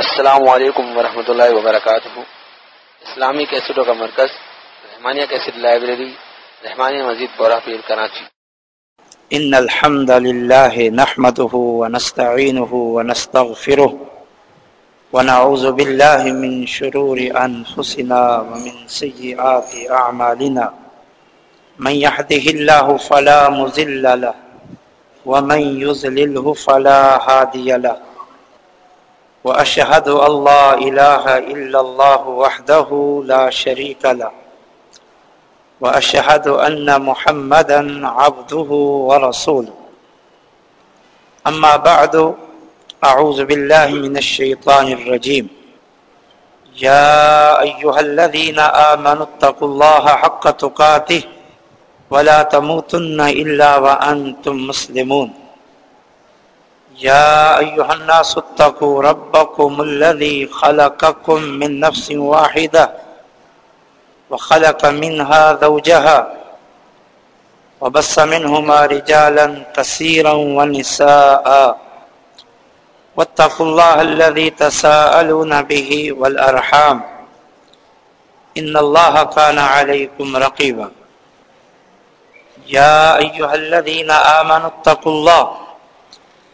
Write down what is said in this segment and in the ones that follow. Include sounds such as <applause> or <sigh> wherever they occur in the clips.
السلام علیکم ورحمۃ اللہ وبرکاتہ۔ اسلامی کیسٹوں کا مرکز، رحمانیہ کیسٹ لائبریری، رحمانیہ مزید بورا پیر کراچی۔ ان الحمد لله نحمده ونستعينه ونستغفره ونعوذ بالله من شرور انفسنا ومن سيئات اعمالنا۔ من يهده الله فلا مضل له، ومن يضلل فلا هادي له۔ واشهد ان لا اله الا الله وحده لا شريك له. واشهد ان محمدا عبده ورسوله. اما بعد اعوذ بالله من الشيطان الرجيم. يا ايها الذين امنوا اتقوا الله حق تقاته ولا تموتن الا وانتم مسلمون. يا أيها الناس اتقوا ربكم الذي خلقكم من نفس واحدة وخلق منها ذوجها وبس منهما رجالا كثيرا ونساء واتقوا الله الذي تساءلون به والأرحام إن الله كان عليكم رقيبا يا أيها الذين آمنوا اتقوا الله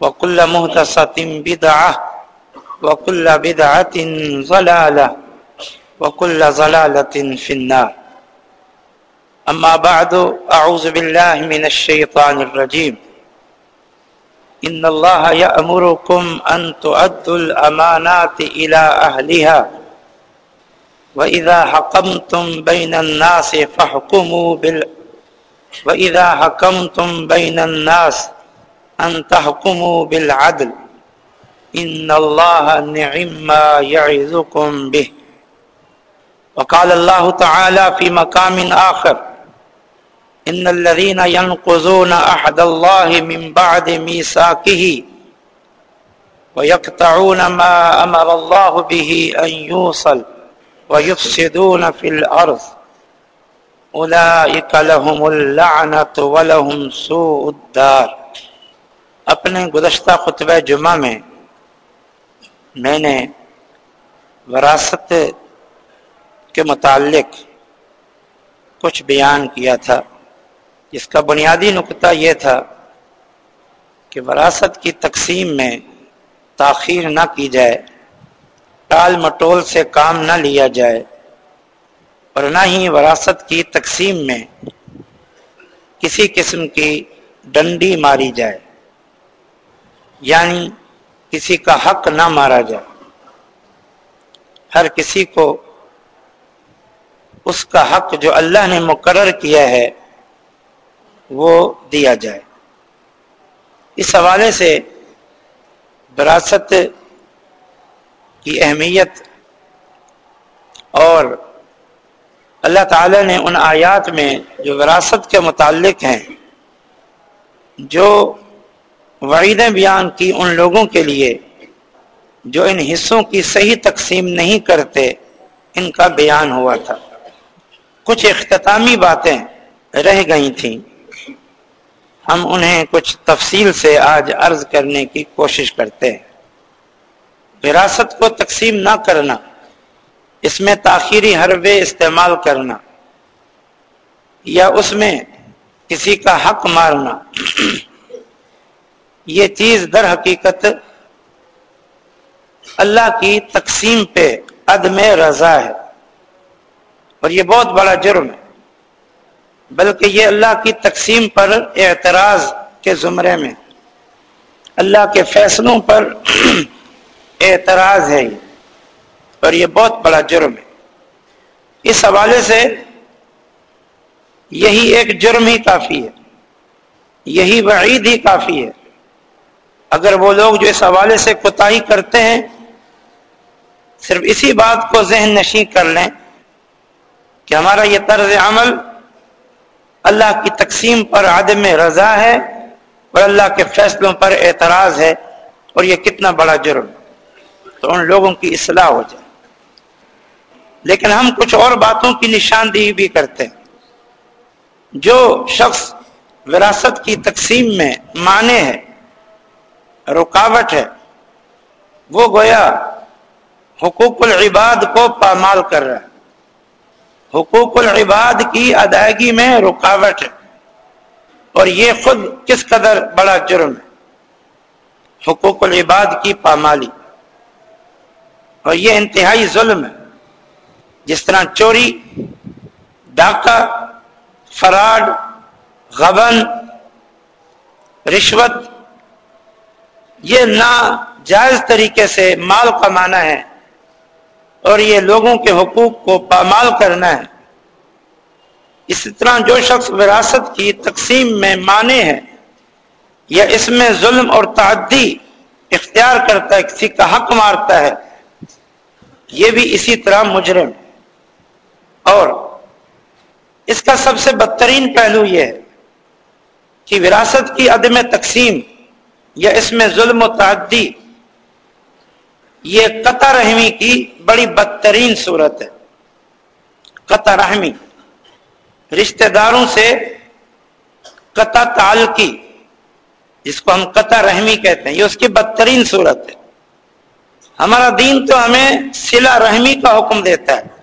وكل مهدسة بدعة وكل بدعة ضلالة وكل ضلالة في النار. أما بعد، أعوذ بالله من الشيطان الرجيم. إن الله يأمركم أن تؤدوا الأمانات إلى أهلها. وإذا حكمتم بين الناس فاحكموا بال، وإذا حكمتم بين الناس أن تحكموا بالعدل. إن الله نعم ما يعظكم به. وقال الله تعالى في مقام آخر إن الذين ينقضون أحد الله من بعد ميثاقه ويقطعون ما أمر الله به أن يوصل ويفسدون في الأرض. أولئك لهم اللعنة ولهم سوء الدار. اپنے گزشتہ خطبہ جمعہ میں میں نے وراثت کے متعلق کچھ بیان کیا تھا، جس کا بنیادی نقطہ یہ تھا کہ وراثت کی تقسیم میں تاخیر نہ کی جائے، ٹال مٹول سے کام نہ لیا جائے اور نہ ہی وراثت کی تقسیم میں کسی قسم کی ڈنڈی ماری جائے۔ یعنی کسی کا حق نہ مارا جائے۔ ہر کسی کو اس کا حق جو اللہ نے مقرر کیا ہے، وہ دیا جائے۔ اس حوالے سے وراثت کی اہمیت اور اللہ تعالی نے ان آیات میں جو وراثت کے متعلق ہیں، جو وعیدیں بیان کی ان لوگوں کے لیے جو ان حصوں کی صحیح تقسیم نہیں کرتے، ان کا بیان ہوا تھا۔ کچھ اختتامی باتیں رہ گئی تھیں۔ ہم انہیں کچھ تفصیل سے آج عرض کرنے کی کوشش کرتے ہیں۔ وراثت کو تقسیم نہ کرنا، اس میں تاخیری حربے استعمال کرنا، یا اس میں کسی کا حق مارنا۔ یہ چیز در حقیقت اللہ کی تقسیم پہ عدم رضا ہے۔ اور یہ بہت بڑا جرم ہے۔ بلکہ یہ اللہ کی تقسیم پر اعتراض کے زمرے میں اللہ کے فیصلوں پر <clears throat> اعتراض ہے یہ۔ اور یہ بہت بڑا جرم ہے۔ اس حوالے سے یہی ایک جرم ہی کافی ہے۔ یہی وعید ہی کافی ہے۔ اگر وہ لوگ جو اس حوالے سے کوتاہی کرتے ہیں، صرف اسی بات کو ذہن نشیں کر لیں کہ ہمارا یہ طرز عمل اللہ کی تقسیم پر عدم رضا ہے اور اللہ کے فیصلوں پر اعتراض ہے اور یہ کتنا بڑا جرم تو ان لوگوں کی اصلاح ہو جائے۔ لیکن ہم کچھ اور باتوں کی نشاندہی بھی کرتے ہیں۔ جو شخص وراثت کی تقسیم میں مانے ہے رکاوٹ ہے۔ وہ گویا حقوق العباد کو پامال کر رہا ہے۔ حقوق العباد کی ادائیگی میں رکاوٹ ہے۔ اور یہ خود کس قدر بڑا جرم ہے۔ حقوق العباد کی پامالی۔ اور یہ انتہائی ظلم ہے۔ جس طرح چوری، ڈاکہ، فراڈ، غبن، رشوت یہ ناجائز طریقے سے مال کمانا ہے اور یہ لوگوں کے حقوق کو پامال کرنا ہے۔ اس طرح جو شخص وراثت کی تقسیم میں مانے ہے یا اس میں ظلم اور تعدی اختیار کرتا ہے، کسی کا حق مارتا ہے، یہ بھی اسی طرح مجرم۔ اور اس کا سب سے بدترین پہلو یہ ہے کہ وراثت کی عدم تقسیم یا اس میں ظلم و تعدی، یہ قطع رحمی کی بڑی بدترین صورت ہے۔ قطع رحمی، رشتہ داروں سے قطع تعلقی، جس کو ہم قطع رحمی کہتے ہیں، یہ اس کی بدترین صورت ہے۔ ہمارا دین تو ہمیں سلا رحمی کا حکم دیتا ہے۔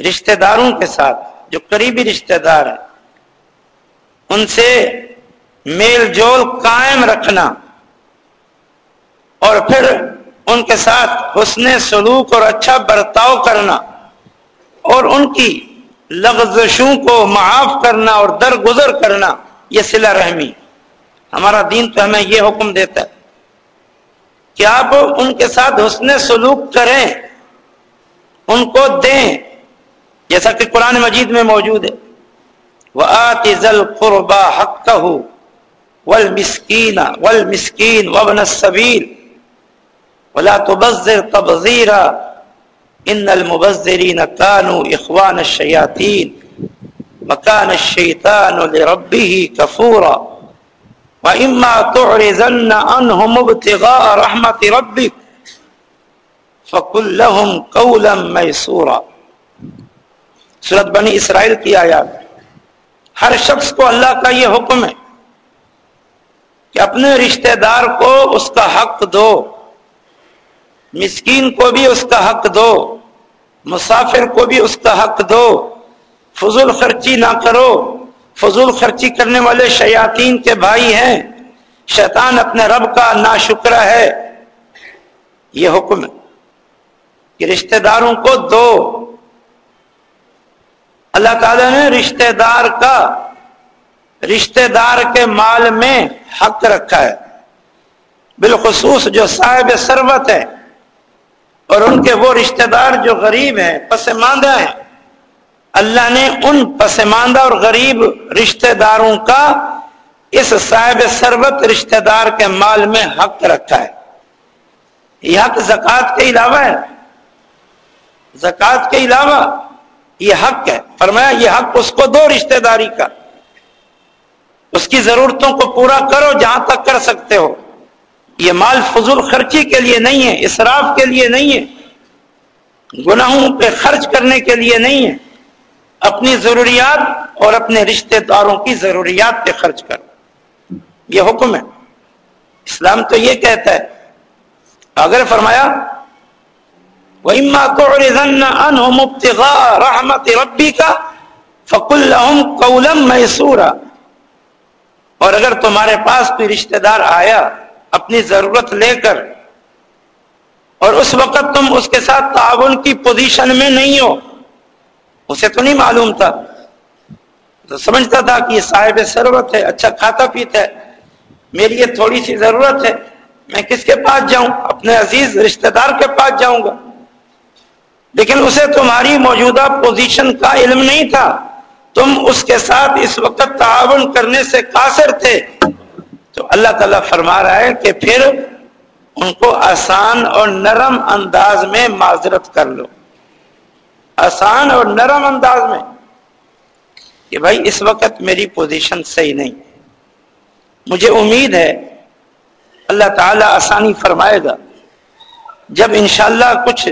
رشتہ داروں کے ساتھ، جو قریبی رشتہ دار ہیں، ان سے میل جول قائم رکھنا اور پھر ان کے ساتھ حسن سلوک اور اچھا برتاؤ کرنا اور ان کی لغزشوں کو معاف کرنا اور درگزر کرنا، یہ سلا رحمی۔ ہمارا دین تو ہمیں یہ حکم دیتا ہے کہ آپ ان کے ساتھ حسن سلوک کریں، ان کو دیں۔ جیسا کہ قرآن مجید میں موجود ہے۔ وہ آتی ذل قربا حق مسکین ول مسکین وبن صبیر ولا تبذر تبذیرا. ان المبذرین كانوا اخوان الشیاطین. وكان الشیطان لربه کفورا. وإما تعرضن عنهم ابتغاء رحمة ربك فقل لهم قولا ميسورا سورت بنی اسرائیل کی آیات. ہر شخص کو اللہ کا یہ حکم ہے کہ اپنے رشتہ دار کو اس کا حق دو، مسکین کو بھی اس کا حق دو، مسافر کو بھی اس کا حق دو، فضول خرچی نہ کرو۔ فضول خرچی کرنے والے شیاطین کے بھائی ہیں۔ شیطان اپنے رب کا نا ہے۔ یہ حکم ہے کہ رشتہ داروں کو دو۔ اللہ تعالی نے رشتہ دار کا رشتہ دار کے مال میں حق رکھا ہے۔ بالخصوص جو صاحب سروت ہے اور ان کے وہ رشتہ دار جو غریب ہیں پسماندہ ہیں۔ اللہ نے ان پسماندہ اور غریب رشتہ داروں کا اس صاحب سربت رشتہ دار کے مال میں حق رکھا ہے۔ یہ حق زکوٰۃ کے علاوہ ہے۔ زکوٰۃ کے علاوہ یہ حق ہے۔ فرمایا، یہ حق اس کو دو رشتہ داری کا۔ اس کی ضرورتوں کو پورا کرو جہاں تک کر سکتے ہو۔ یہ مال فضول خرچی کے لیے نہیں ہے، اسراف کے لیے نہیں ہے۔ گناہوں پہ خرچ کرنے کے لیے نہیں ہے۔ اپنی ضروریات اور اپنے رشتہ داروں کی ضروریات پہ خرچ کر یہ حکم ہے۔ اسلام تو یہ کہتا ہے۔ اگر فرمایا رحمت ربی کا فک الحم میسورا اور اگر تمہارے پاس کوئی رشتہ دار آیا اپنی ضرورت لے کر اور اس وقت تم اس کے ساتھ تعاون کی پوزیشن میں نہیں ہو، اسے تو نہیں معلوم تھا۔ تو سمجھتا تھا کہ یہ صاحب ضرورت ہے اچھا کھاتا پیتا ہے میری یہ تھوڑی سی ضرورت ہے، میں کس کے پاس جاؤں؟ اپنے عزیز رشتہ دار کے پاس جاؤں گا۔ لیکن اسے تمہاری موجودہ پوزیشن کا علم نہیں تھا۔ تم اس کے ساتھ اس وقت تعاون کرنے سے قاصر تھے۔ تو اللہ تعالیٰ فرما رہا ہے کہ پھر ان کو آسان اور نرم انداز میں معذرت کر لو۔ آسان اور نرم انداز میں کہ بھائی اس وقت میری پوزیشن صحیح نہیں۔ مجھے امید ہے اللہ تعالیٰ آسانی فرمائے گا۔ جب انشاءاللہ کچھ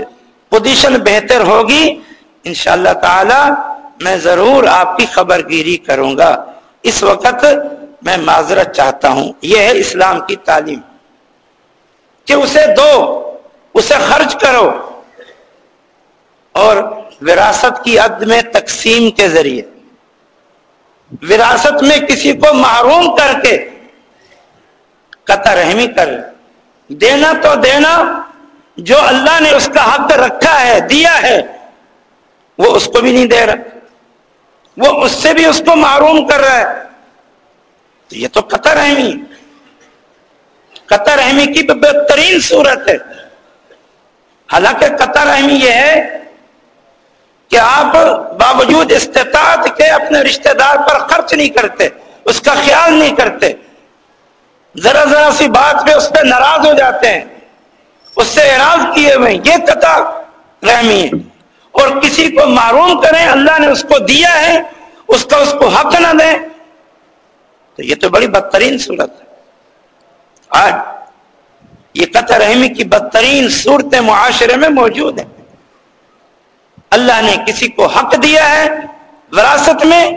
پوزیشن بہتر ہوگی، انشاءاللہ تعالی میں ضرور آپ کی خبر گیری کروں گا۔ اس وقت میں معذرت چاہتا ہوں۔ یہ ہے اسلام کی تعلیم۔ کہ اسے دو، اسے خرچ کرو اور وراثت کی عد میں تقسیم کے ذریعے۔ وراثت میں کسی کو محروم کر کے قطع رحمی کر۔ دینا تو دینا، جو اللہ نے اس کا حق رکھا ہے، دیا ہے، وہ اس کو بھی نہیں دے رہا۔ وہ اس سے بھی اس کو معروم کر رہا ہے۔ تو یہ تو قطع رحمی۔ قطع رحمی کی بہترین صورت ہے۔ حالانکہ قطع رحمی یہ ہے کہ آپ باوجود استطاعت کے اپنے رشتہ دار پر خرچ نہیں کرتے، اس کا خیال نہیں کرتے۔ ذرا ذرا سی بات پہ اس پہ ناراض ہو جاتے ہیں۔ اس سے اعراض کیے ہوئے یہ قطع رحمی ہے۔ اور کسی کو معروم کریں، اللہ نے اس کو دیا ہے، اس کا اس کو حق نہ دیں۔ تو یہ تو بڑی بدترین صورت ہے۔ آج یہ قطع رحمی کی بدترین صورتیں معاشرے میں موجود ہیں۔ اللہ نے کسی کو حق دیا ہے وراثت میں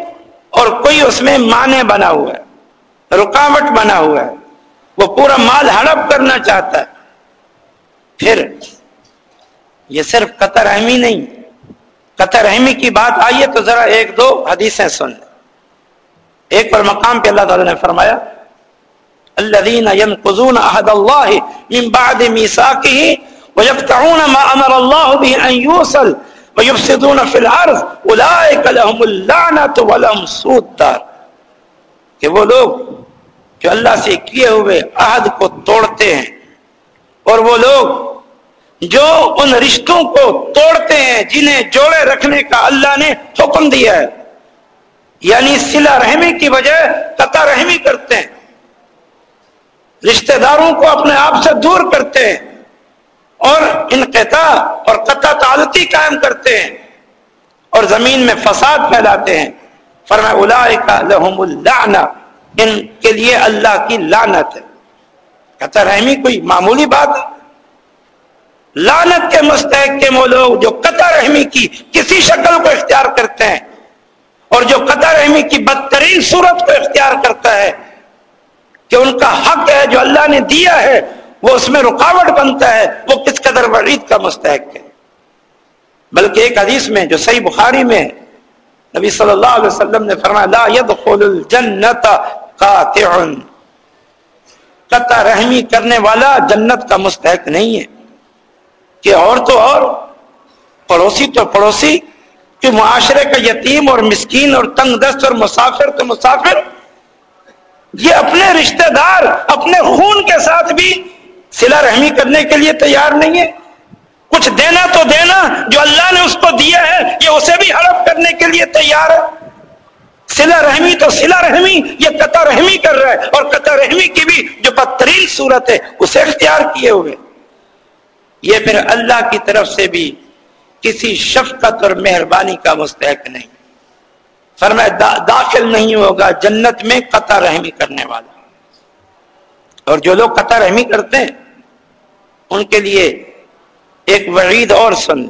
اور کوئی اس میں معنی بنا ہوا ہے، رکاوٹ بنا ہوا ہے۔ وہ پورا مال ہڑپ کرنا چاہتا ہے۔ پھر یہ صرف قطر رحمی نہیں قطر رحمی کی بات آئیے تو ذرا ایک دو حدیثیں سن۔ ایک پر مقام پہ اللہ تعالی نے فرمایا الذين ينقضون عهد الله من بعد ميثاقه ويقطعون ما امر الله به ان يوصل ويفسدون في الارض اولئك لهم اللعنه ولهم سوء الدار کہ وہ لوگ جو اللہ سے کیے ہوئے عہد کو توڑتے ہیں اور وہ لوگ جو ان رشتوں کو توڑتے ہیں، جنہیں جوڑے رکھنے کا اللہ نے حکم دیا ہے۔ یعنی سلا رحمی کی وجہ قطع رحمی کرتے ہیں۔ رشتہ داروں کو اپنے آپ سے دور کرتے ہیں اور انقطاع اور قطع تعلقی قائم کرتے ہیں اور زمین میں فساد پھیلاتے ہیں۔ فرما کا لحم اللہ ان کے لیے اللہ کی لانت ہے۔ قطع رحمی کوئی معمولی بات ہے؟ لانت کے مستحق کے وہ لوگ جو قطع رحمی کی کسی شکل کو اختیار کرتے ہیں اور جو قطع رحمی کی بدترین صورت کو اختیار کرتا ہے کہ ان کا حق ہے، جو اللہ نے دیا ہے، وہ اس میں رکاوٹ بنتا ہے، وہ کس قدر وعید کا مستحق ہے۔ بلکہ ایک حدیث میں جو صحیح بخاری میں نبی صلی اللہ علیہ وسلم نے فرمایا، لا يدخل الجنت قاطع۔ قطع رحمی کرنے والا جنت کا مستحق نہیں ہے۔ کہ اور تو اور پڑوسی تو پڑوسی، کہ معاشرے کا یتیم اور مسکین اور تنگ دست اور مسافر تو مسافر۔ یہ اپنے رشتہ دار، اپنے خون کے ساتھ بھی سلا رحمی کرنے کے لیے تیار نہیں ہے کچھ دینا تو دینا، جو اللہ نے اس کو دیا ہے، یہ اسے بھی ہڑپ کرنے کے لیے تیار ہے۔ سلا رحمی تو سلا رحمی، یہ قطع رحمی کر رہا ہے۔ اور قطع رحمی کی بھی جو بدترین صورت ہے، اسے اختیار کیے ہوئے۔ یہ پھر اللہ کی طرف سے بھی کسی شفقت اور مہربانی کا مستحق نہیں۔ فرمایا داخل نہیں ہوگا، جنت میں قطع رحمی کرنے والا۔ اور جو لوگ قطع رحمی کرتے ہیں، ان کے لیے ایک وعید اور سن،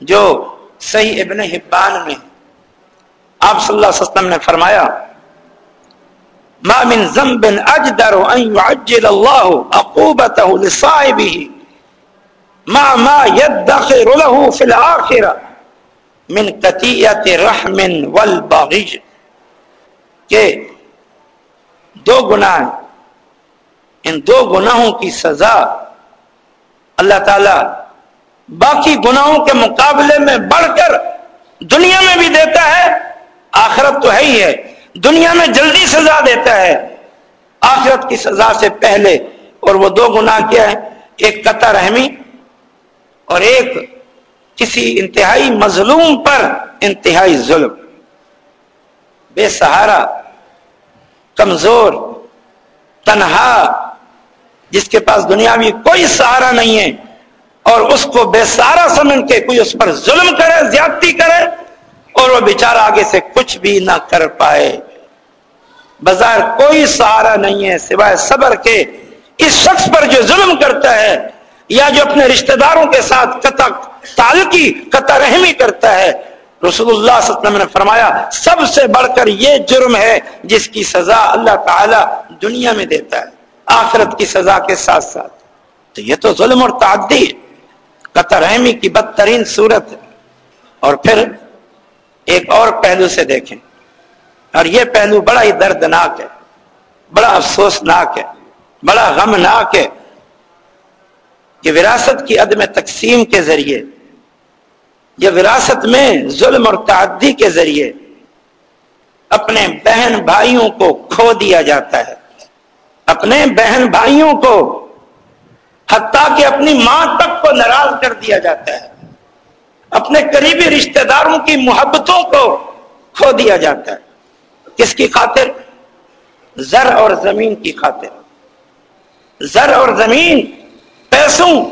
جو صحیح ابن حبان میں آپ صلی اللہ علیہ وسلم نے فرمایا، ما من ذنب اجدر ان يعجل الله عقوبته لصاحبه۔ ما ما يدخر له في الاخره من قطیعت رحم والباغج کہ دو گناہ ان دو گناہوں کی سزا اللہ تعالی باقی گناہوں کے مقابلے میں بڑھ کر دنیا میں بھی دیتا ہے، آخرت تو ہے ہی ہے۔ دنیا میں جلدی سزا دیتا ہے۔ آخرت کی سزا سے پہلے اور وہ دو گناہ کیا ہے ایک قطع رحمی اور ایک کسی انتہائی مظلوم پر انتہائی ظلم، بے سہارا، کمزور، تنہا، جس کے پاس دنیاوی کوئی سہارا نہیں ہے، اور اس کو بے سہارا سمجھ کے کوئی اس پر ظلم کرے، زیادتی کرے، اور وہ بیچارہ آگے سے کچھ بھی نہ کر پائے۔ بظاہر کوئی سہارا نہیں ہے سوائے صبر کے، اس شخص پر جو ظلم کرتا ہے یا جو اپنے رشتہ داروں کے ساتھ قطع تعلقی، قطع رحمی کرتا ہے، رسول اللہ صلی اللہ علیہ وسلم نے فرمایا، سب سے بڑھ کر یہ جرم ہے جس کی سزا اللہ تعالی دنیا میں دیتا ہے، آخرت کی سزا کے ساتھ ساتھ۔ تو یہ تو ظلم اور تعدی، قطع رحمی کی بدترین صورت ہے۔ اور پھر ایک اور پہلو سے دیکھیں۔ اور یہ پہلو بڑا ہی دردناک ہے، بڑا افسوسناک ہے، بڑا غمناک ہے۔ کہ وراثت کی عدم تقسیم کے ذریعے یا وراثت میں ظلم اور تعدی کے ذریعے اپنے بہن بھائیوں کو کھو دیا جاتا ہے۔ اپنے بہن بھائیوں کو حتیٰ کہ اپنی ماں تک کو ناراض کر دیا جاتا ہے۔ اپنے قریبی رشتہ داروں کی محبتوں کو کھو دیا جاتا ہے۔ کس کی خاطر؟ زر اور زمین کی خاطر۔ زر اور زمین پیسوں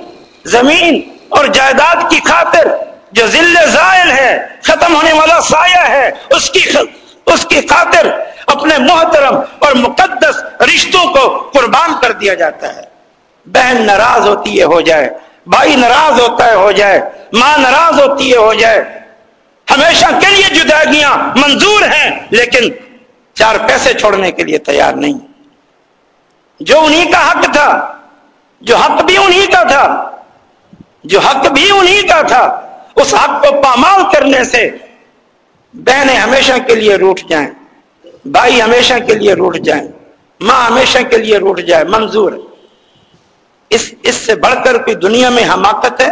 زمین اور جائیداد کی خاطر جو ذل زائل ہے، ختم ہونے والا سایہ ہے، اس کی اس کی خاطر اپنے محترم اور مقدس رشتوں کو قربان کر دیا جاتا ہے۔ بہن ناراض ہوتی ہے، ہو جائے۔ بھائی ناراض ہوتا ہے، ہو جائے۔ ماں ناراض ہوتی ہے، ہو جائے۔ ہمیشہ کے لیے جداگیاں منظور ہیں، لیکن چار پیسے چھوڑنے کے لیے تیار نہیں۔ جو انہی کا حق تھا جو حق بھی انہی کا تھا، جو حق بھی انہی کا تھا، اس حق کو پامال کرنے سے بہنیں ہمیشہ کے لیے روٹ جائیں، بھائی ہمیشہ کے لیے روٹ جائیں، ماں ہمیشہ کے لیے روٹ جائے، منظور اس اس سے بڑھ کر کوئی دنیا میں حماقت ہے؟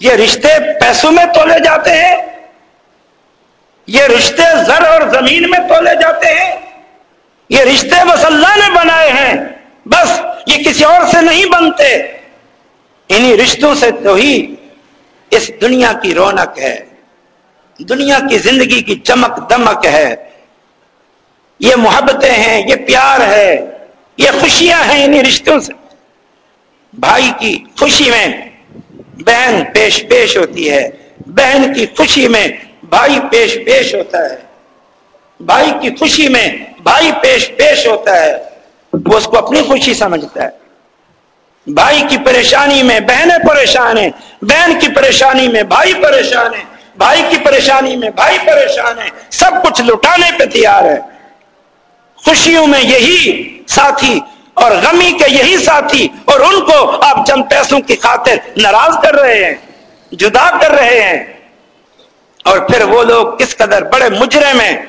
یہ رشتے پیسوں میں تولے جاتے ہیں؟ یہ رشتے زر اور زمین میں تولے جاتے ہیں؟ یہ رشتے بس اللہ نے بنائے ہیں؟ بس یہ کسی اور سے نہیں بنتے۔ انہی رشتوں سے تو ہی اس دنیا کی رونق ہے۔ دنیا کی زندگی کی چمک دمک ہے۔ یہ محبتیں ہیں، یہ پیار ہے، یہ خوشیاں ہیں انہیں رشتوں سے۔ بھائی کی خوشی میں بہن پیش پیش ہوتی ہے۔ بہن کی خوشی میں بھائی پیش پیش ہوتا ہے۔ بھائی کی خوشی میں بھائی پیش پیش ہوتا ہے۔ وہ اس کو اپنی خوشی سمجھتا ہے۔ بھائی کی پریشانی میں بہنیں پریشان ہیں، بہن کی پریشانی میں بھائی پریشان ہے بھائی کی پریشانی میں بھائی پریشان ہے سب کچھ لٹانے پہ تیار ہے۔ خوشیوں میں یہی ساتھی اور غمی کے یہی ساتھی اور ان کو آپ چند پیسوں کی خاطر ناراض کر رہے ہیں، جدا کر رہے ہیں۔ اور پھر وہ لوگ کس قدر بڑے مجرم ہیں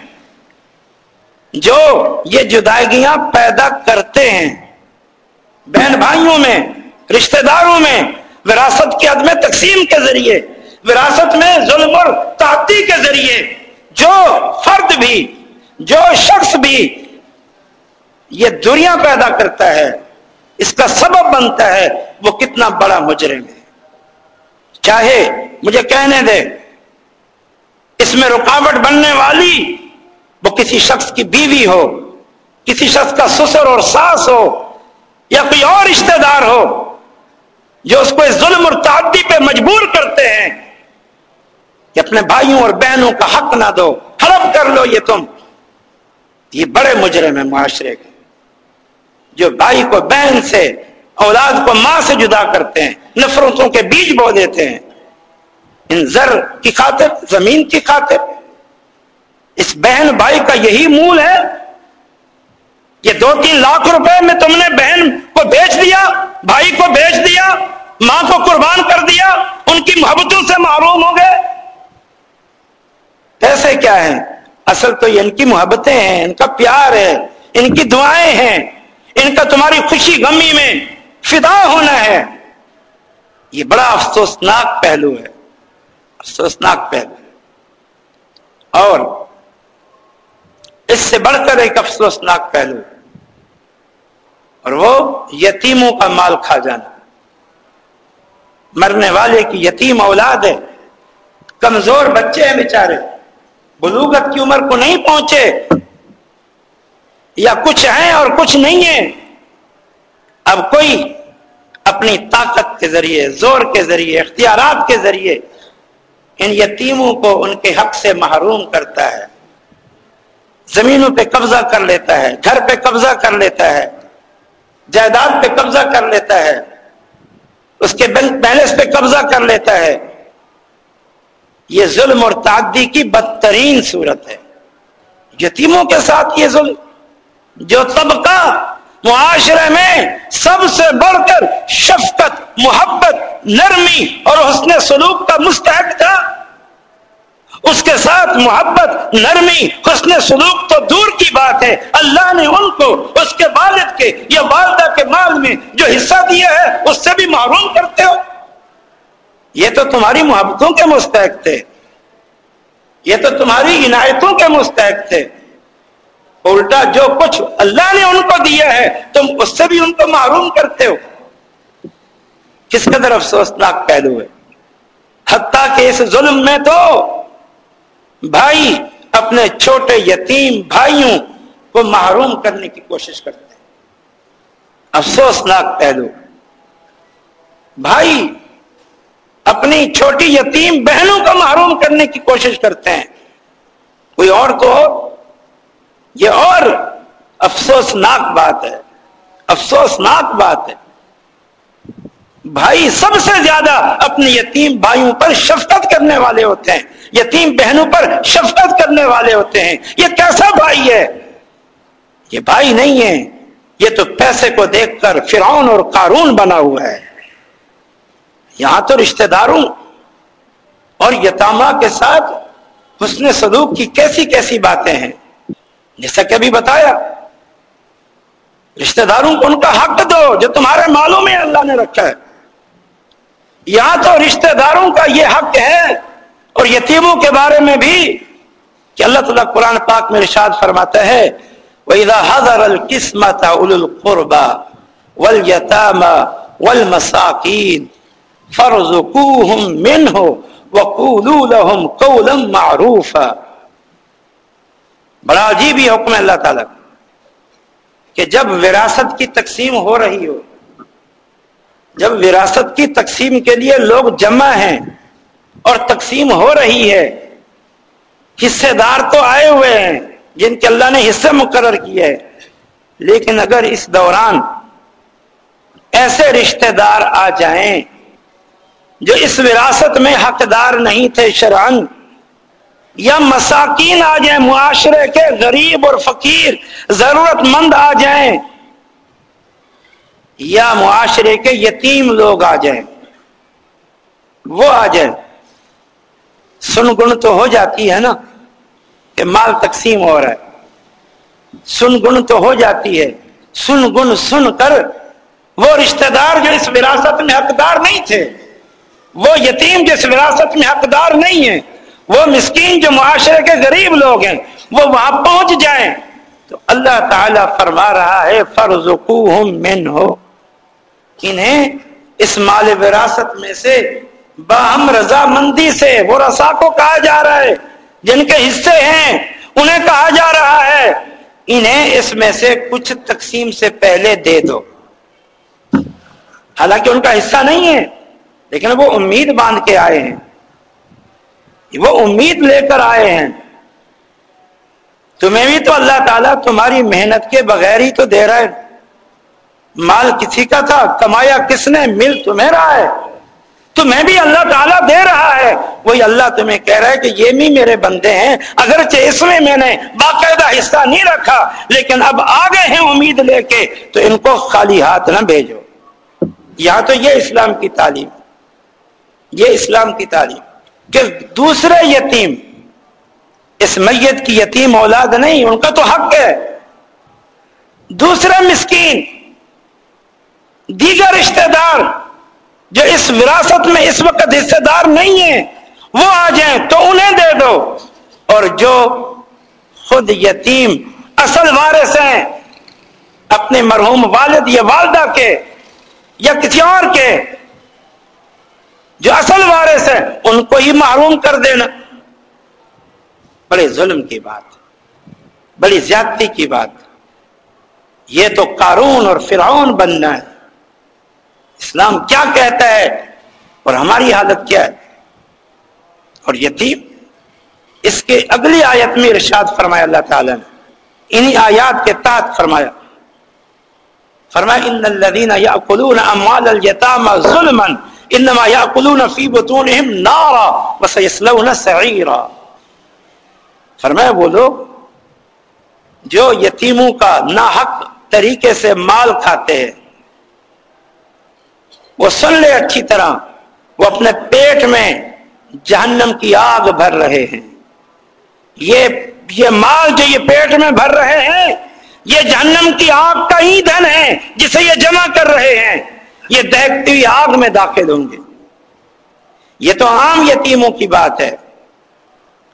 جو یہ جدائیاں پیدا کرتے ہیں بہن بھائیوں میں رشتہ داروں میں، وراثت کی عدم تقسیم کے ذریعے، وراثت میں ظلم اور تعدی کے ذریعے، جو فرد بھی، جو شخص بھی یہ دنیا پیدا کرتا ہے، اس کا سبب بنتا ہے وہ کتنا بڑا مجرم ہے۔ چاہے مجھے کہنے دے، اس میں رکاوٹ بننے والی وہ کسی شخص کی بیوی ہو، کسی شخص کا سسر اور ساس ہو، یا کوئی اور رشتہ دار ہو، جو اس کو اس ظلم اور تعدی پہ مجبور کرتے ہیں کہ اپنے بھائیوں اور بہنوں کا حق نہ دو ہڑپ کر لو یہ تم۔ یہ بڑے مجرم ہیں، معاشرے کے۔ جو بھائی کو بہن سے، اولاد کو ماں سے جدا کرتے ہیں، نفرتوں کے بیج بو دیتے ہیں۔ ان زر کی خاطر، زمین کی خاطر اس بہن بھائی کا یہی مول ہے یہ دو تین لاکھ روپے میں تم نے بہن کو بیچ دیا، بھائی کو بیچ دیا، ماں کو قربان کر دیا، ان کی محبتوں سے معروم ہو گئے۔ پیسے کیا ہیں؟ اصل تو یہ ان کی محبتیں ہیں، ان کا پیار ہے، ان کی دعائیں ہیں۔ ان کا تمہاری خوشی غمی میں فدا ہونا ہے۔ یہ بڑا افسوسناک پہلو ہے، افسوسناک پہلو ہے۔ اور اس سے بڑھ کر ایک افسوسناک پہلو۔ اور وہ یتیموں کا مال کھا جانا۔ مرنے والے کی یتیم اولاد ہے۔ کمزور بچے ہیں بیچارے۔ بلوغت کی عمر کو نہیں پہنچے۔ یا کچھ ہیں اور کچھ نہیں ہیں۔ اب کوئی اپنی طاقت کے ذریعے، زور کے ذریعے، اختیارات کے ذریعے ان یتیموں کو ان کے حق سے محروم کرتا ہے۔ زمینوں پہ قبضہ کر لیتا ہے، گھر پہ قبضہ کر لیتا ہے، جائیداد پہ قبضہ کر لیتا ہے، اس کے بینک بیلنس پہ قبضہ کر لیتا ہے۔ یہ ظلم اور تعدی کی بدترین صورت ہے۔ یتیموں کے ساتھ یہ ظلم، جو طبقہ معاشرے میں سب سے بڑھ کر شفقت، محبت، نرمی اور حسن سلوک کا مستحق تھا اس کے ساتھ محبت، نرمی، حسن سلوک تو دور کی بات ہے۔ اللہ نے ان کو، اس کے والد کے یا والدہ کے مال میں جو حصہ دیا ہے، اس سے بھی معروم کرتے ہو۔ یہ تو تمہاری محبتوں کے مستحق تھے۔ یہ تو تمہاری عنایتوں کے مستحق تھے۔ الٹا جو کچھ اللہ نے ان کو دیا ہے، تم اس سے بھی ان کو معروم کرتے ہو۔ کس قدر افسوسناک پہلو ہے۔ حتیٰ کہ اس ظلم میں تو بھائی، اپنے چھوٹے یتیم بھائیوں کو محروم کرنے کی کوشش کرتے ہیں۔ افسوسناک پہلو۔ بھائی، اپنی چھوٹی یتیم بہنوں کو محروم کرنے کی کوشش کرتے ہیں۔ کوئی اور کو؟ یہ اور افسوسناک بات ہے۔ افسوسناک بات ہے۔ بھائی سب سے زیادہ اپنے یتیم بھائیوں پر شفقت کرنے والے ہوتے ہیں۔ یتیم بہنوں پر شفقت کرنے والے ہوتے ہیں۔ یہ کیسا بھائی ہے؟ یہ بھائی نہیں ہے۔ یہ تو پیسے کو دیکھ کر فرعون اور قارون بنا ہوا ہے۔ یہاں تو رشتہ داروں اور یتاما کے ساتھ حسن سلوک کی کیسی کیسی باتیں ہیں؟ جیسا کہ ابھی بتایا، رشتہ داروں کو ان کا حق دو جو تمہارے مالوں میں اللہ نے رکھا ہے۔ یہاں تو رشتہ داروں کا یہ حق ہے اور یتیموں کے بارے میں بھی کہ اللہ تعالیٰ قرآن پاک میں رشاد فرماتا ہے، وَإِذَا حَضَرَ الْقِسْمَةَ أُولُو الْقُرْبَى وَالْيَتَامَى وَالْمَسَاكِينَ فَرْزُقُوهُمْ مِنْهُ وَقُولُوا لَهُمْ قَوْلًا مَعْرُوفًا۔ بڑا عجیب ہی حکم ہے اللہ تعالیٰ کہ جب وراثت کی تقسیم ہو رہی ہو جب وراثت کی تقسیم کے لیے لوگ جمع ہیں اور تقسیم ہو رہی ہے، حصے دار تو آئے ہوئے ہیں جن کے اللہ نے حصے مقرر کیے ہے لیکن اگر اس دوران ایسے رشتہ دار آ جائیں جو اس وراثت میں حقدار نہیں تھے شران یا مساکین آ جائیں، معاشرے کے غریب اور فقیر ضرورت مند آ جائیں یا معاشرے کے یتیم لوگ آ جائیں، وہ آ جائیں۔ سن گن تو ہو جاتی ہے نا کہ مال تقسیم ہو رہا ہے۔ سن گن تو ہو جاتی ہے۔ سن گن سن کر وہ رشتہ دار جو اس وراثت میں حقدار نہیں تھے، وہ یتیم جس وراثت میں حقدار نہیں ہے وہ مسکین جو معاشرے کے غریب لوگ ہیں، وہ وہاں پہنچ جائیں۔ تو اللہ تعالی فرما رہا ہے فرض من ہو انہیں اس مال وراثت میں سے باہم رضامندی سے وہ رسا کو کہا جا رہا ہے، جن کے حصے ہیں، انہیں کہا جا رہا ہے۔ انہیں اس میں سے کچھ تقسیم سے پہلے دے دو۔ حالانکہ ان کا حصہ نہیں ہے، لیکن وہ امید باندھ کے آئے ہیں۔ وہ امید لے کر آئے ہیں۔ تمہیں بھی تو اللہ تعالیٰ تمہاری محنت کے بغیر ہی تو دے رہا ہے۔ مال کسی کا تھا، کمایا کس نے؟ مل تمہیں رہا ہے۔ تمہیں بھی اللہ تعالیٰ دے رہا ہے۔ وہی اللہ تمہیں کہہ رہا ہے کہ یہ بھی میرے بندے ہیں۔ اگرچہ اس میں میں نے باقاعدہ حصہ نہیں رکھا، لیکن اب آگے ہیں امید لے کے، تو ان کو خالی ہاتھ نہ بھیجو۔ یا تو یہ اسلام کی تعلیم، یہ اسلام کی تعلیم کہ دوسرے یتیم، اس میت کی یتیم اولاد نہیں، ان کا تو حق ہے۔ دوسرے مسکین دیگر رشتہ دار جو اس وراثت میں اس وقت حصے دار نہیں ہیں، وہ آ جائیں تو انہیں دے دو۔ اور جو خود یتیم اصل وارث ہیں، اپنے مرحوم والد یا والدہ کے یا کسی اور کے جو اصل وارث ہیں، ان کو ہی محروم کر دینا۔ بڑے ظلم کی بات، بڑی زیادتی کی بات۔ یہ تو قارون اور فرعون بننا ہے۔ اسلام کیا کہتا ہے اور ہماری حالت کیا ہے؟ اور یتیم، اس کے اگلی آیت میں ارشاد فرمایا اللہ تعالیٰ نے، انہی آیات کے تحت فرمایا فرمایا، ان الذين ياكلون اموال اليتامى ظلما انما ياكلون في بطونهم نارا وسيصلون سعيرا فرمایا، وہ لوگ جو یتیموں کا ناحق طریقے سے مال کھاتے ہیں وہ سن لے اچھی طرح، وہ اپنے پیٹ میں جہنم کی آگ بھر رہے ہیں۔ یہ یہ مال جو یہ پیٹ میں بھر رہے ہیں، یہ جہنم کی آگ کا ہی دھن ہے جسے یہ جمع کر رہے ہیں۔ یہ دہتی ہوئی آگ میں داخل ہوں گے۔ یہ تو عام یتیموں کی بات ہے۔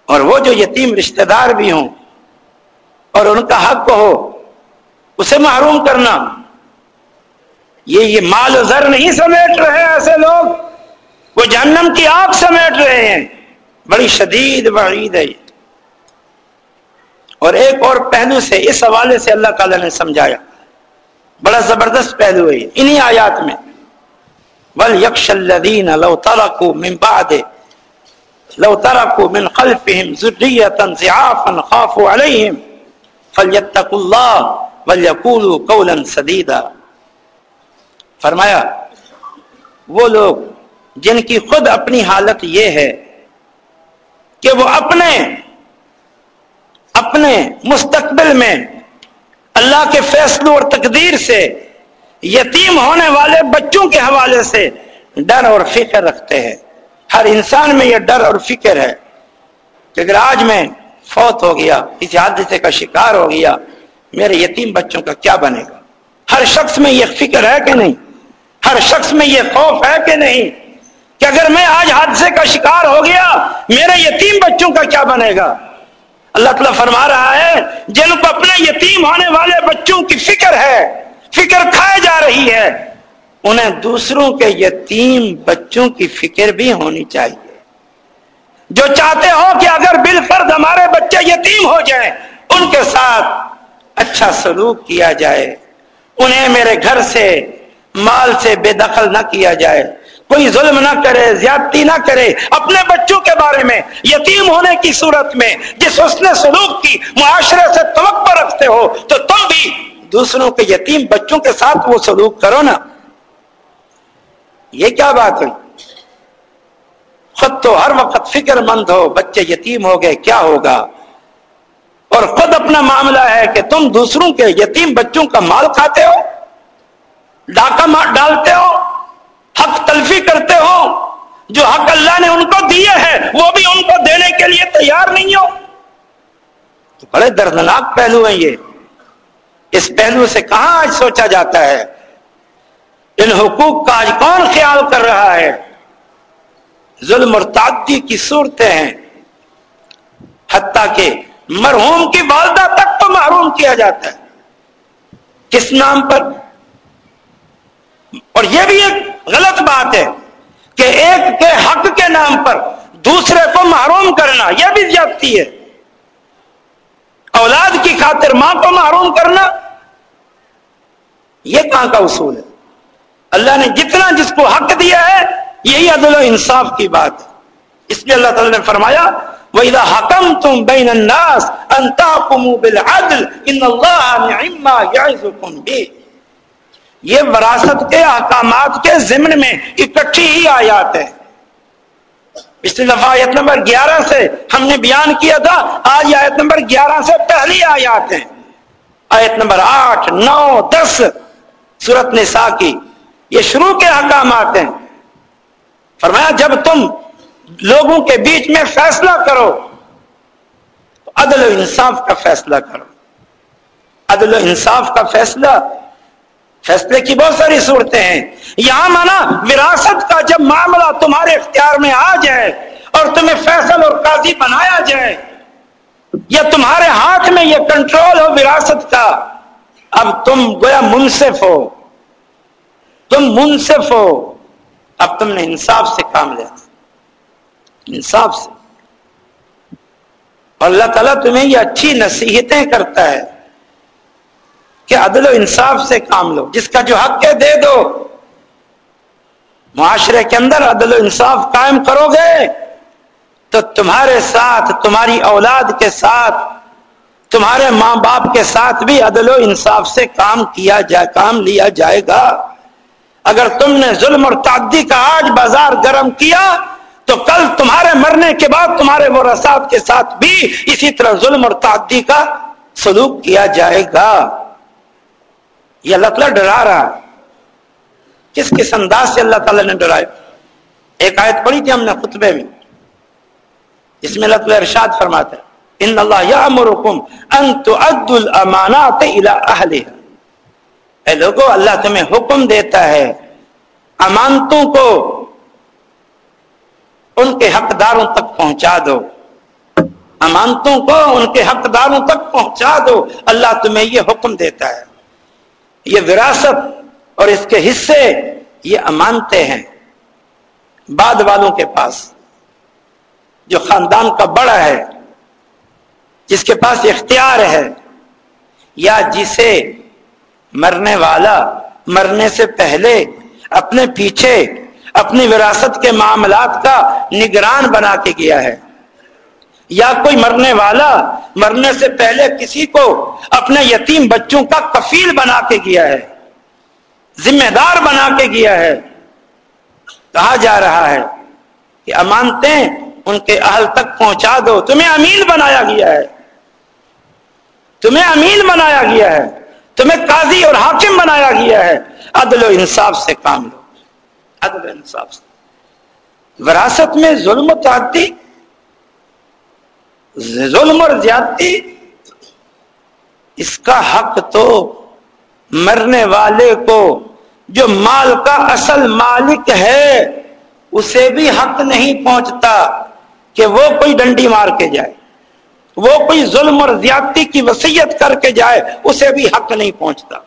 اور وہ جو یتیم رشتہ دار بھی ہوں، اور ان کا حق ہو، اسے محروم کرنا۔ یہ یہ مال و زر نہیں سمیٹ رہے ایسے لوگ۔ وہ جہنم کی آگ سمیٹ رہے ہیں۔ بڑی شدید وعید ہے اور ایک اور پہلو سے، اس حوالے سے اللہ تعالی نے سمجھایا۔ بڑا زبردست پہلو ہے انہی آیات میں۔ بل یکش الذین لو ترکوا من بعد، لو ترکوا من خلفهم ذریتا ضعافا خافوا علیہم، فلیتقوا اللہ ولیقولوا قولا سدیدا۔ فرمایا، وہ لوگ جن کی خود اپنی حالت یہ ہے کہ وہ اپنے اپنے مستقبل میں اللہ کے فیصلوں اور تقدیر سے یتیم ہونے والے بچوں کے حوالے سے ڈر اور فکر رکھتے ہیں۔ ہر انسان میں یہ ڈر اور فکر ہے کہ اگر آج میں فوت ہو گیا کسی حادثے کا شکار ہو گیا، میرے یتیم بچوں کا کیا بنے گا؟ ہر شخص میں یہ فکر ہے کہ نہیں؟ ہر شخص میں یہ خوف ہے کہ نہیں کہ اگر میں آج حادثے کا شکار ہو گیا، میرے یتیم بچوں کا کیا بنے گا؟ اللہ تعالیٰ فرما رہا ہے، جن کو اپنے یتیم ہونے والے بچوں کی فکر ہے، فکر کھائے جا رہی ہے، انہیں دوسروں کے یتیم بچوں کی فکر بھی ہونی چاہیے۔ جو چاہتے ہو کہ اگر بال فرد ہمارے بچے یتیم ہو جائیں، ان کے ساتھ اچھا سلوک کیا جائے۔ انہیں میرے گھر سے مال سے بے دخل نہ کیا جائے۔ کوئی ظلم نہ کرے، زیادتی نہ کرے۔ اپنے بچوں کے بارے میں، یتیم ہونے کی صورت میں، جس اس نے سلوک کی، معاشرے سے توقع رکھتے ہو، تو تم بھی دوسروں کے یتیم بچوں کے ساتھ وہ سلوک کرو نا۔ یہ کیا بات ہوئی؟ خود تو ہر وقت فکر مند ہو، بچے یتیم ہو گئے، کیا ہوگا؟ اور خود اپنا معاملہ ہے کہ تم دوسروں کے یتیم بچوں کا مال کھاتے ہو۔ ڈاکہ ڈالتے ہو، حق تلفی کرتے ہو، جو حق اللہ نے ان کو دیے ہے وہ بھی ان کو دینے کے لیے تیار نہیں ہو۔ تو بڑے دردناک پہلو ہیں یہ۔ اس پہلو سے کہاں آج سوچا جاتا ہے؟ ان حقوق کا آج کون خیال کر رہا ہے؟ ظلم اور تعدی کی صورتیں ہیں۔ حتیٰ کہ مرحوم کی والدہ تک تو محروم کیا جاتا ہے۔ کس نام پر؟ اور یہ بھی ایک غلط بات ہے کہ ایک کے حق کے نام پر دوسرے کو محروم کرنا یہ بھی زیادتی ہے۔ اولاد کی خاطر ماں کو محروم کرنا یہ کہاں کا اصول ہے؟ اللہ نے جتنا جس کو حق دیا ہے، یہی عدل و انصاف کی بات ہے۔ اس لیے اللہ تعالی نے فرمایا، وَإِذَا حَكَمْتُمْ بَيْنَ النَّاسِ أَن تَحْكُمُوا بِالْعَدْلِ إِنَّ اللَّهَ نِعِمَّا يَعِظُكُمْ بِهِ۔ یہ وراثت کے احکامات کے ضمن میں اکٹھی ہی آیات ہے پچھلی دفعہ آیت نمبر گیارہ سے ہم نے بیان کیا تھا، آج آیت نمبر گیارہ سے پہلی آیات ہیں۔ آیت نمبر آٹھ، نو، دس، سورت نساء کی یہ شروع کے احکامات ہیں۔ فرمایا، جب تم لوگوں کے بیچ میں فیصلہ کرو، تو عدل و انصاف کا فیصلہ کرو۔ عدل و انصاف کا فیصلہ فیصلے کی بہت ساری صورتیں ہیں۔ یہاں مانا وراثت کا جب معاملہ تمہارے اختیار میں آ جائے اور تمہیں فیصل اور قاضی بنایا جائے، یا تمہارے ہاتھ میں یہ کنٹرول ہو وراثت کا، اب تم گویا منصف ہو۔ تم منصف ہو۔ اب تم نے انصاف سے کام لیا۔ انصاف سے۔ اللہ تعالیٰ تمہیں یہ اچھی نصیحتیں کرتا ہے۔ کہ عدل و انصاف سے کام لو، جس کا جو حق ہے دے دو۔ معاشرے کے اندر عدل و انصاف قائم کرو گے، تو تمہارے ساتھ، تمہاری اولاد کے ساتھ، تمہارے ماں باپ کے ساتھ بھی عدل و انصاف سے کام کیا جائے، کام لیا جائے گا۔ اگر تم نے ظلم اور تعدی کا آج بازار گرم کیا، تو کل تمہارے مرنے کے بعد تمہارے مراسات کے ساتھ بھی اسی طرح ظلم اور تعدی کا سلوک کیا جائے گا۔ یہ اللہ تعالیٰ ڈرا رہا کس کس انداز سے اللہ تعالیٰ نے ڈرایا ایک آیت پڑھی تھی ہم نے خطبے میں۔ اس میں اللہ تعالیٰ ارشاد فرماتا ہے۔ ان اللہ یامرکم ان تؤدوا الامانات الى اهلها اے لوگو، اللہ تمہیں حکم دیتا ہے امانتوں کو ان کے حقداروں تک پہنچا دو۔ امانتوں کو ان کے حقداروں تک پہنچا دو۔ اللہ تمہیں یہ حکم دیتا ہے۔ یہ وراثت اور اس کے حصے یہ امانتے ہیں بعد والوں کے پاس جو خاندان کا بڑا ہے، جس کے پاس اختیار ہے، یا جسے مرنے والا مرنے سے پہلے اپنے پیچھے اپنی وراثت کے معاملات کا نگران بنا کے گیا ہے۔ یا کوئی مرنے والا مرنے سے پہلے کسی کو اپنے یتیم بچوں کا کفیل بنا کے گیا ہے، ذمہ دار بنا کے گیا ہے۔ کہا جا رہا ہے کہ امانتے ان کے اہل تک پہنچا دو، تمہیں امین بنایا گیا ہے۔ تمہیں امین بنایا گیا ہے۔ تمہیں قاضی اور حاکم بنایا گیا ہے۔ عدل و انصاف سے کام لو۔ عدل و انصاف سے۔ وراثت میں ظلم و تعدی ظلم اور زیادتی، اس کا حق تو مرنے والے کو، جو مال کا اصل مالک ہے، اسے بھی حق نہیں پہنچتا کہ وہ کوئی ڈنڈی مار کے جائے، وہ کوئی ظلم اور زیادتی کی وسیعت کر کے جائے، اسے بھی حق نہیں پہنچتا۔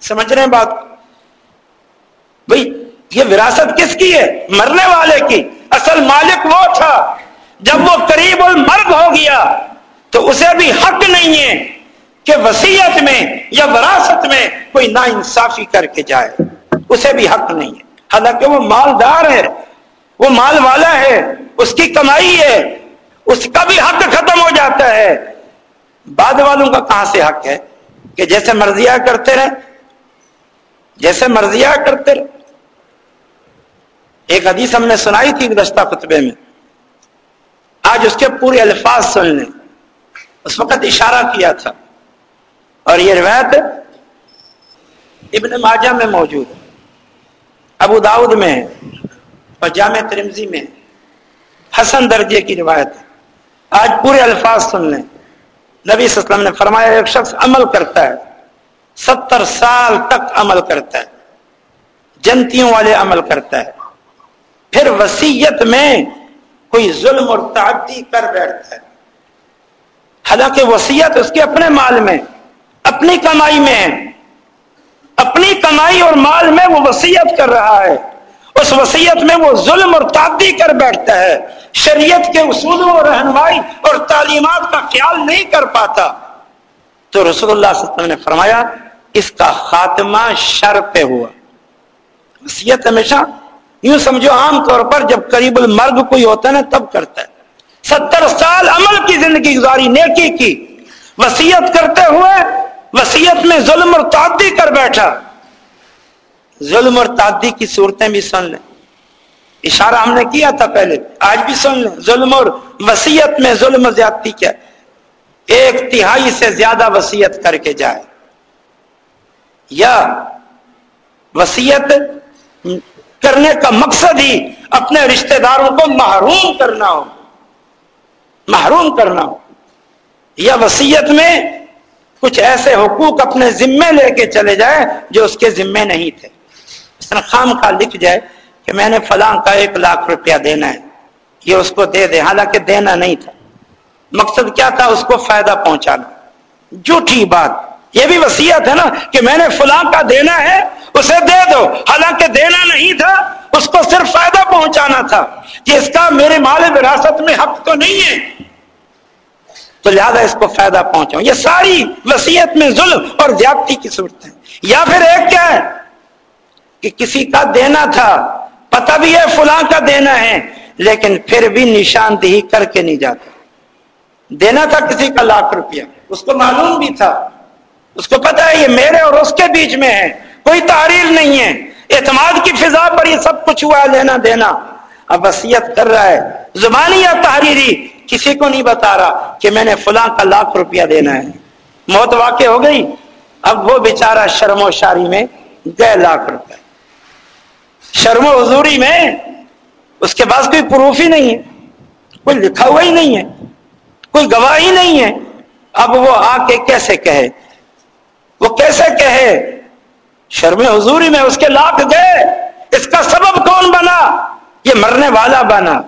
سمجھ رہے ہیں بات؟ بھائی یہ وراثت کس کی ہے؟ مرنے والے کی۔ اصل مالک وہ تھا جب وہ قریب المرگ ہو گیا تو اسے بھی حق نہیں ہے کہ وسیعت میں یا وراثت میں کوئی نا انصافی کر کے جائے۔ اسے بھی حق نہیں ہے۔ حالانکہ وہ مالدار ہے، وہ مال والا ہے، اس کی کمائی ہے، اس کا بھی حق ختم ہو جاتا ہے۔ بعد والوں کا کہاں سے حق ہے؟ کہ جیسے مرضیاں کرتے رہے جیسے مرضیاں کرتے رہے ایک حدیث ہم نے سنائی تھی گزشتہ خطبے میں۔ آج اس کے پورے الفاظ سن لیں۔ اس وقت اشارہ کیا تھا۔ اور یہ روایت ابن ماجہ میں موجود ہے۔ ابو داؤد میں اور جامع ترمزی میں حسن درجے کی روایت ہے۔ آج پورے الفاظ سن لیں۔ نبی صلی اللہ علیہ وسلم نے فرمایا، ایک شخص عمل کرتا ہے، ستر سال تک عمل کرتا ہے، جنتیوں والے عمل کرتا ہے۔ پھر وسیعت میں کوئی ظلم اور تعدی کر بیٹھتا ہے۔ حالانکہ وسیعت اس کے اپنے مال میں، اپنی کمائی میں ہے۔ اپنی کمائی اور مال میں وہ وسیعت کر رہا ہے۔ اس وسیعت میں وہ ظلم اور تعدی کر بیٹھتا ہے۔ شریعت کے اصولوں اور رہنمائی اور تعلیمات کا خیال نہیں کر پاتا۔ تو رسول اللہ صلی اللہ علیہ وسلم نے فرمایا، اس کا خاتمہ شر پہ ہوا۔ وسیعت ہمیشہ یوں سمجھو عام طور پر جب قریب المرگ کوئی ہوتا ہے نا، تب کرتا ہے۔ ستر سال عمل کی، زندگی گزاری، نیکی کی۔ وسیعت کرتے ہوئے وسیعت میں ظلم اور تعدی کر بیٹھا۔ ظلم اور تعدی کی صورتیں بھی سن لیں۔ اشارہ ہم نے کیا تھا پہلے، آج بھی سن لیں۔ ظلم اور وسیعت میں ظلم و زیادتی کیا؟ ایک تہائی سے زیادہ وسیعت کر کے جائے۔ یا وسیعت کرنے کا مقصد ہی اپنے رشتہ داروں کو محروم کرنا ہو۔ محروم کرنا ہو۔ یا وسیعت میں کچھ ایسے حقوق اپنے ذمے لے کے چلے جائے جو اس کے ذمے نہیں تھے۔ اس طرح خام خواہ لکھ جائے کہ میں نے فلاں کا ایک لاکھ روپیہ دینا ہے، یہ اس کو دے دے حالانکہ دینا نہیں تھا۔ مقصد کیا تھا؟ اس کو فائدہ پہنچانا۔ جھوٹھی بات۔ یہ بھی وسیعت ہے نا کہ میں نے فلاں کا دینا ہے اسے دے دو۔ حالانکہ دینا نہیں تھا، اس کو صرف فائدہ پہنچانا تھا کہ اس کا میرے مال وراثت میں حق تو نہیں ہے۔ تو لہذا اس کو فائدہ پہنچاؤں۔ یہ ساری وسیعت میں ظلم اور زیادتی کی صورت ہے۔ یا پھر ایک کیا ہے کہ کسی کا دینا تھا، پتہ بھی ہے فلاں کا دینا ہے، لیکن پھر بھی نشاندہی کر کے نہیں جاتا۔ دینا تھا کسی کا لاکھ روپیہ، اس کو معلوم بھی تھا۔ اس کو پتا ہے یہ میرے اور اس کے بیچ میں ہے۔ کوئی تحریر نہیں ہے۔ اعتماد کی فضا پر یہ سب کچھ ہوا ہے، لینا دینا۔ اب وسیعت کر رہا ہے۔ زبانی یا تحریری؟ کسی کو نہیں بتا رہا کہ میں نے فلاں کا لاکھ روپیہ دینا ہے۔ موت واقع ہو گئی۔ اب وہ بیچارہ شرم و شاری میں گئے لاکھ روپے۔ شرم و حضوری میں اس کے پاس کوئی پروف ہی نہیں ہے۔ کوئی لکھا ہوا ہی نہیں ہے۔ کوئی گواہی نہیں ہے۔ اب وہ آ کے کیسے کہے؟ وہ کیسے کہے؟ شرم حضوری میں اس کے لاکھ گئے۔ اس کا سبب کون بنا؟ یہ مرنے والا بنا۔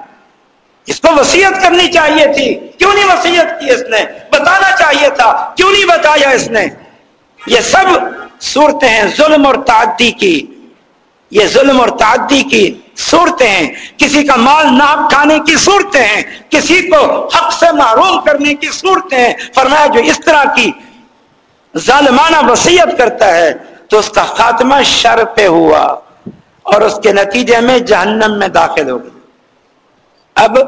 اس کو وسیعت کرنی چاہیے تھی۔ کیوں نہیں وسیعت کی اس نے؟ بتانا چاہیے تھا۔ کیوں نہیں بتایا اس نے؟ یہ سب صورتیں ہیں ظلم اور تعدی کی۔ یہ ظلم اور تعدی کی صورتیں ہیں۔ کسی کا مال ناپ کھانے کی صورتیں ہیں۔ کسی کو حق سے معروم کرنے کی صورتیں ہیں۔ فرمایا جو اس طرح کی ظالمانہ وسیعت کرتا ہے تو اس کا خاتمہ شر پہ ہوا اور اس کے نتیجے میں جہنم میں داخل ہو گئی۔ اب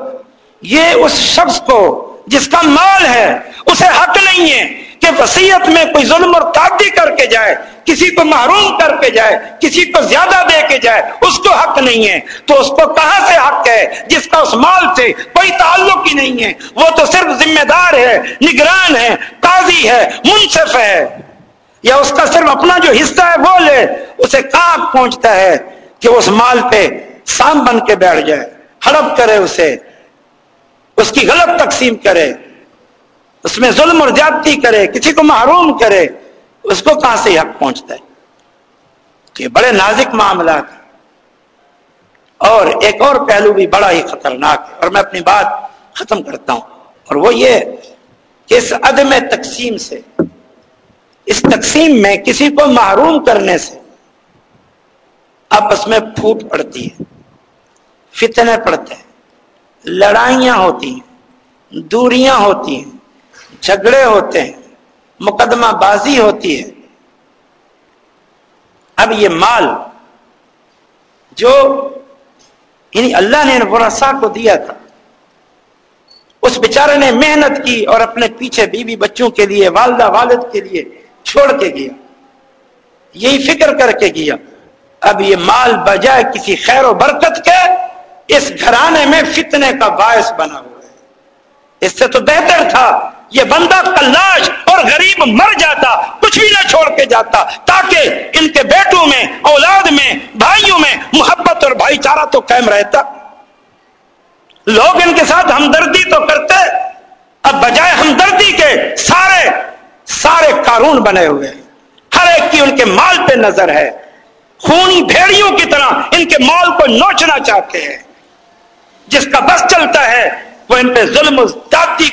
یہ اس شخص کو جس کا مال ہے، اسے حق نہیں ہے کہ وسیعت میں کوئی ظلم اور تعدی کر کے جائے، کسی کو محروم کر کے جائے، کسی کو زیادہ دے کے جائے، اس کو حق نہیں ہے۔ تو اس کو کہاں سے حق ہے؟ جس کا اس مال سے کوئی تعلق ہی نہیں ہے۔ وہ تو صرف ذمہ دار ہے، نگران ہے، قاضی ہے، منصف ہے۔ یا اس کا صرف اپنا جو حصہ ہے وہ لے، اسے کہاں پہنچتا ہے کہ اس مال پہ سام بن کے بیٹھ جائے، ہڑپ کرے اسے، اس کی غلط تقسیم کرے، اس میں ظلم اور زیادتی کرے، کسی کو محروم کرے، اس کو کہاں سے حق پہنچتا ہے؟ یہ بڑے نازک معاملات اور ایک اور پہلو بھی بڑا ہی خطرناک ہے، اور میں اپنی بات ختم کرتا ہوں۔ اور وہ یہ کہ اس عدم تقسیم سے اس تقسیم میں کسی کو محروم کرنے سے آپس میں پھوٹ پڑتی ہے، فتنے پڑتے ہیں، لڑائیاں ہوتی ہیں، دوریاں ہوتی ہیں، جھگڑے ہوتے ہیں، مقدمہ بازی ہوتی ہے۔ اب یہ مال جو یعنی اللہ نے ورثہ کو دیا تھا، اس بیچارے نے محنت کی اور اپنے پیچھے بیوی بچوں کے لیے، والدہ والد کے لیے چھوڑ کے گیا۔ یہی فکر کر کے گیا۔ اب یہ مال بجائے کسی خیر و برکت کے اس گھرانے میں فتنے کا باعث بنا ہوا ہے۔ اس سے تو بہتر تھا، یہ بندہ کلاش اور غریب مر جاتا، کچھ بھی نہ چھوڑ کے جاتا، تاکہ ان کے بیٹوں میں، اولاد میں، بھائیوں میں محبت اور بھائی چارہ تو قائم رہتا۔ لوگ ان کے ساتھ ہمدردی تو کرتے، اب بجائے ہمدردی کے سارے سارے قارون بنے ہوئے ہر ایک کی ان کے مال پہ نظر ہے۔ خونی بھیڑیوں کی طرح ان کے مال کو نوچنا چاہتے ہیں۔ جس کا بس چلتا ہے، وہ ان پہ ظلم و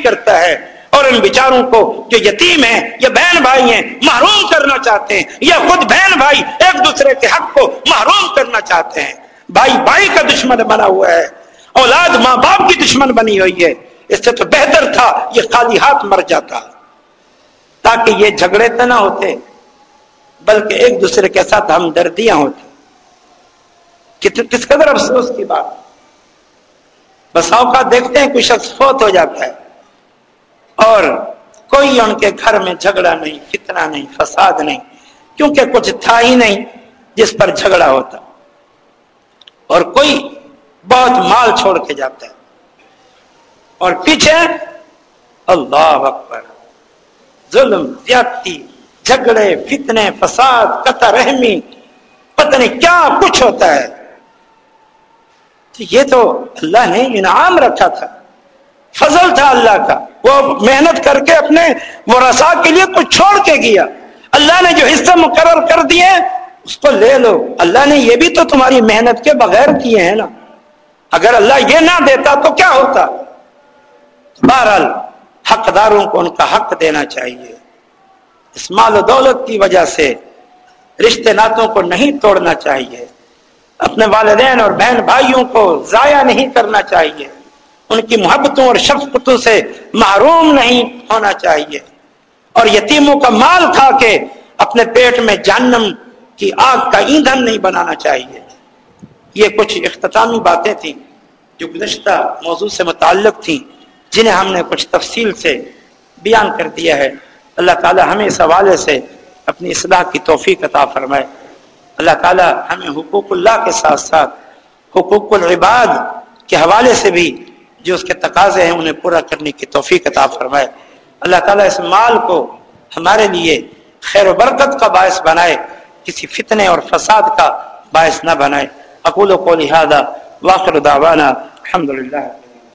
کرتا ہے۔ اور ان بیچاروں کو جو یتیم ہیں، یا بہن بھائی ہیں، محروم کرنا چاہتے ہیں۔ یا خود بہن بھائی ایک دوسرے کے حق کو محروم کرنا چاہتے ہیں۔ بھائی بھائی کا دشمن بنا ہوا ہے۔ اولاد ماں باپ کی دشمن بنی ہوئی ہے۔ اس سے تو بہتر تھا یہ خالی ہاتھ مر جاتا۔ تاکہ یہ جھگڑے تو نہ ہوتے، بلکہ ایک دوسرے کے ساتھ ہمدردیاں ہوتی۔ کس قدر افسوس کی بات۔ بساؤ کا دیکھتے ہیں کوئی شخص فوت ہو جاتا ہے اور کوئی ان کے گھر میں جھگڑا نہیں، فتنہ نہیں، فساد نہیں، کیونکہ کچھ تھا ہی نہیں جس پر جھگڑا ہوتا۔ اور کوئی بہت مال چھوڑ کے جاتا ہے۔ اور پیچھے اللہ اکبر۔ ظلم، زیادتی، جھگڑے، فتنے، فساد، قطع رحمی، پتہ نہیں کیا کچھ ہوتا ہے۔ یہ تو اللہ نے انعام رکھا تھا۔ فضل تھا اللہ کا۔ وہ محنت کر کے اپنے وہ رسا کے لیے کچھ چھوڑ کے گیا۔ اللہ نے جو حصہ مقرر کر دیے، اس کو لے لو۔ اللہ نے یہ بھی تو تمہاری محنت کے بغیر کیے ہیں نا۔ اگر اللہ یہ نہ دیتا تو کیا ہوتا؟ بہرحال حقداروں کو ان کا حق دینا چاہیے۔ اس مال و دولت کی وجہ سے رشتے ناتوں کو نہیں توڑنا چاہیے۔ اپنے والدین اور بہن بھائیوں کو ضائع نہیں کرنا چاہیے۔ ان کی محبتوں اور شفقتوں سے محروم نہیں ہونا چاہیے۔ اور یتیموں کا مال کھا کے اپنے پیٹ میں جہنم کی آگ کا ایندھن نہیں بنانا چاہیے۔ یہ کچھ اختتامی باتیں تھیں جو گزشتہ موضوع سے متعلق تھیں۔ جنہیں ہم نے کچھ تفصیل سے بیان کر دیا ہے، اللہ تعالی ہمیں اس حوالے سے اپنی اصلاح کی توفیق عطا فرمائے۔ اللہ تعالی ہمیں حقوق اللہ کے ساتھ ساتھ حقوق العباد کے حوالے سے بھی جو اس کے تقاضے ہیں انہیں پورا کرنے کی توفیق عطا فرمائے۔ اللہ تعالیٰ اس مال کو ہمارے لیے خیر و برکت کا باعث بنائے، کسی فتنے اور فساد کا باعث نہ بنائے۔ اقول و کو لہٰذا واخر دعوانا الحمد للہ